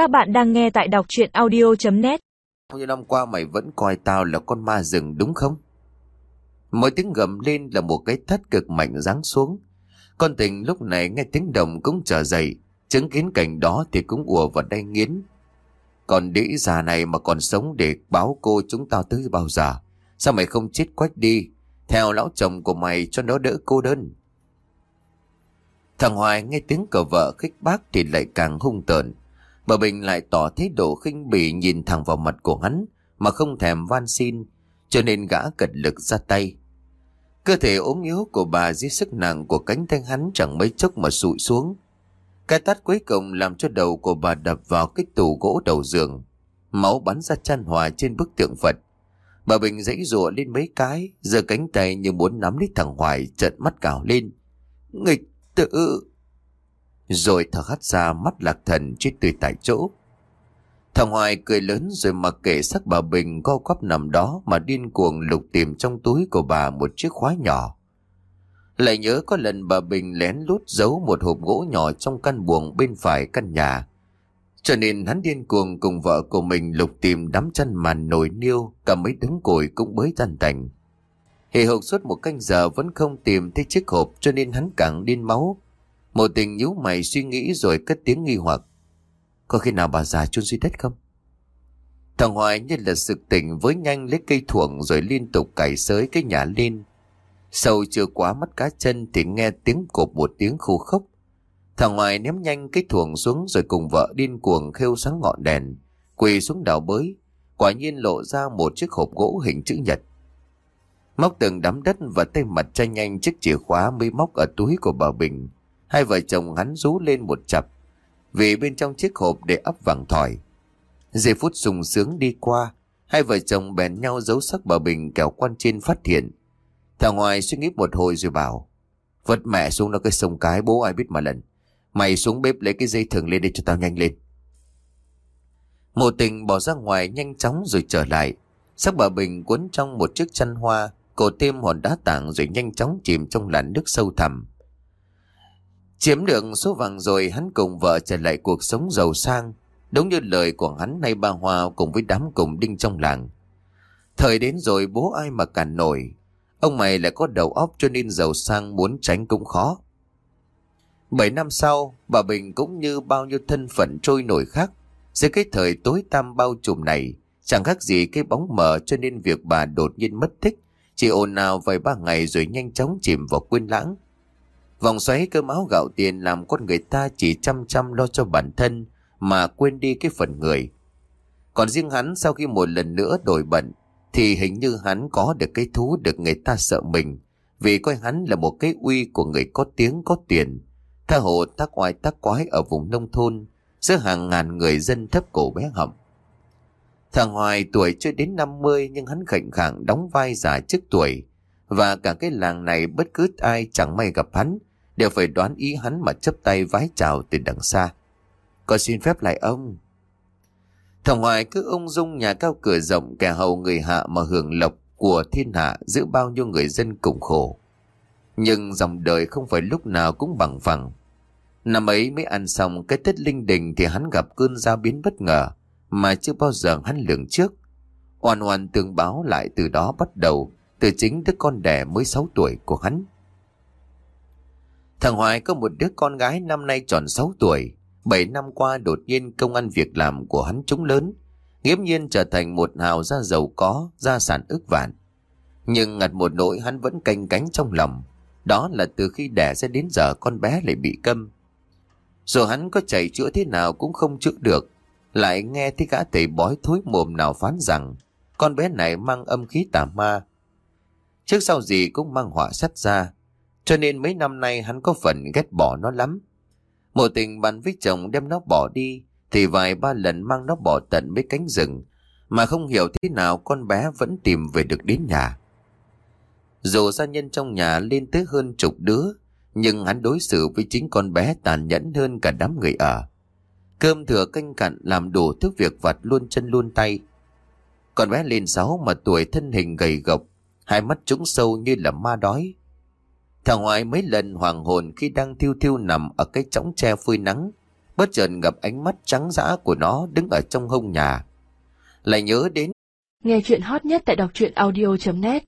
Các bạn đang nghe tại đọc chuyện audio.net Bao nhiêu năm qua mày vẫn coi tao là con ma rừng đúng không? Mỗi tiếng gầm lên là một cái thất cực mạnh giáng xuống. Con tình lúc này nghe tiếng đồng cũng trở dậy, chứng kiến cảnh đó thì cũng ùa vào đây nghiến. Còn đĩ già này mà còn sống để báo cô chúng tao tới bao giờ? Sao mày không chết quách đi? Theo lão chồng của mày cho nó đỡ cô đơn. Thằng Hoài nghe tiếng cờ vợ khích bác thì lại càng hung tợn. Bà Bình lại tỏ thái độ khinh bỉ nhìn thẳng vào mặt của hắn mà không thèm van xin, cho nên gã cật lực ra tay. Cơ thể ốm yếu của bà dưới sức nặng của cánh tay hắn chẳng mấy chốc mà sụi xuống. Cái tát cuối cùng làm cho đầu của bà đập vào cái tủ gỗ đầu giường. Máu bắn ra chan hòa trên bức tượng Phật. Bà Bình dãy rụa lên mấy cái, giơ cánh tay như muốn nắm lấy thằng Hoài trợn mắt cào lên. Nghịch tử! Rồi thở hắt ra mắt lạc thần chết tươi tại chỗ. Thằng Hoài cười lớn rồi mặc kệ sắc bà Bình co quắp nằm đó mà điên cuồng lục tìm trong túi của bà một chiếc khóa nhỏ. Lại nhớ có lần bà Bình lén lút giấu một hộp gỗ nhỏ trong căn buồng bên phải căn nhà. Cho nên hắn điên cuồng cùng vợ của mình lục tìm đám chân màn nồi niêu, cả mấy đống cồi cũng bới tan tành. Hề hộp suốt một canh giờ vẫn không tìm thấy chiếc hộp cho nên hắn càng điên máu. Một tình nhíu mày suy nghĩ rồi cất tiếng nghi hoặc. Có khi nào bà già chôn dưới đất không? Thằng Hoài như là sực tỉnh với nhanh lấy cây thuộng rồi liên tục cày sới cái nhà lên. Sâu chưa quá mắt cá chân thì nghe tiếng cột một tiếng khô khốc. Thằng Hoài ném nhanh cái thuồng xuống rồi cùng vợ điên cuồng khêu sáng ngọn đèn, quỳ xuống đào bới, quả nhiên lộ ra một chiếc hộp gỗ hình chữ nhật. Móc từng đám đất và tay mặt tranh nhanh chiếc chìa khóa mới móc ở túi của bà Bình. Hai vợ chồng hắn rú lên một chập, vì bên trong chiếc hộp để ấp vàng thỏi. Giây phút sùng sướng đi qua, hai vợ chồng bèn nhau giấu sắc bà Bình kẻo quan trên phát hiện. Thằng ngoài suy nghĩ một hồi rồi bảo, vật mẹ xuống nó cái sông cái bố ai biết mà lần. Mày xuống bếp lấy cái dây thừng lên để cho tao nhanh lên. Mộ tình bỏ ra ngoài nhanh chóng rồi trở lại. Sắc bà Bình cuốn trong một chiếc chăn hoa, cổ thêm hòn đá tảng rồi nhanh chóng chìm trong làn nước sâu thẳm. Chiếm được số vàng rồi hắn cùng vợ trở lại cuộc sống giàu sang. Đúng như lời của hắn nay ba Hoa cùng với đám cùng đinh trong làng. Thời đến rồi bố ai mà cản nổi. Ông mày lại có đầu óc cho nên giàu sang muốn tránh cũng khó. Bảy năm sau, bà Bình cũng như bao nhiêu thân phận trôi nổi khác. Dưới cái thời tối tăm bao trùm này, chẳng khác gì cái bóng mờ cho nên việc bà đột nhiên mất tích. Chỉ ồn ào vài ba ngày rồi nhanh chóng chìm vào quên lãng. Vòng xoáy cơm áo gạo tiền làm con người ta chỉ chăm chăm lo cho bản thân mà quên đi cái phần người. Còn riêng hắn sau khi một lần nữa đổi bận, thì hình như hắn có được cái thú được người ta sợ mình, vì coi hắn là một cái uy của người có tiếng có tiền. Tha hồ tác oai tác quái ở vùng nông thôn, giữa hàng ngàn người dân thấp cổ bé họng. Thằng Hoài tuổi chưa đến 50 nhưng hắn khệnh khẳng đóng vai già trước tuổi, và cả cái làng này bất cứ ai chẳng may gặp hắn đều phải đoán ý hắn mà chấp tay vái chào từ đằng xa. Con xin phép lại ông. Thằng Hoài cứ ung dung nhà cao cửa rộng kẻ hầu người hạ mà hưởng lộc của thiên hạ giữ bao nhiêu người dân cùng khổ. Nhưng dòng đời không phải lúc nào cũng bằng phẳng. Năm ấy mới ăn xong cái tết linh đình thì hắn gặp cơn gia biến bất ngờ mà chưa bao giờ hắn lường trước. Oan oan tương báo lại từ đó bắt đầu, từ chính đứa con đẻ mới 6 tuổi của hắn. Thằng Hoài có một đứa con gái năm nay tròn 6 tuổi. 7 năm qua đột nhiên công ăn việc làm của hắn trúng lớn. Nghiễm nhiên trở thành một hào gia giàu có, gia sản ức vạn. Nhưng ngặt một nỗi hắn vẫn canh cánh trong lòng. Đó là từ khi đẻ ra đến giờ con bé lại bị câm. Rồi hắn có chạy chữa thế nào cũng không chữa được. Lại nghe thấy gã thầy bói thối mồm nào phán rằng con bé này mang âm khí tà ma. Trước sau gì cũng mang họa sắt ra. Cho nên mấy năm nay hắn có phần ghét bỏ nó lắm. Một tình bàn với chồng đem nó bỏ đi, thì vài ba lần mang nó bỏ tận mấy cánh rừng, mà không hiểu thế nào con bé vẫn tìm về được đến nhà. Dù gia nhân trong nhà lên tới hơn chục đứa, nhưng hắn đối xử với chính con bé tàn nhẫn hơn cả đám người ở. Cơm thừa canh cặn làm đủ thức việc vặt luôn chân luôn tay. Con bé lên sáu mà tuổi thân hình gầy gộc, hai mắt trũng sâu như là ma đói. Thằng Hoài mấy lần hoàng hồn khi đang thiêu thiêu nằm ở cái chõng tre phơi nắng, Bất chợt gặp ánh mắt trắng dã của nó đứng ở trong hông nhà. Lại nhớ đến Nghe chuyện hot nhất tại đọc truyện audio.net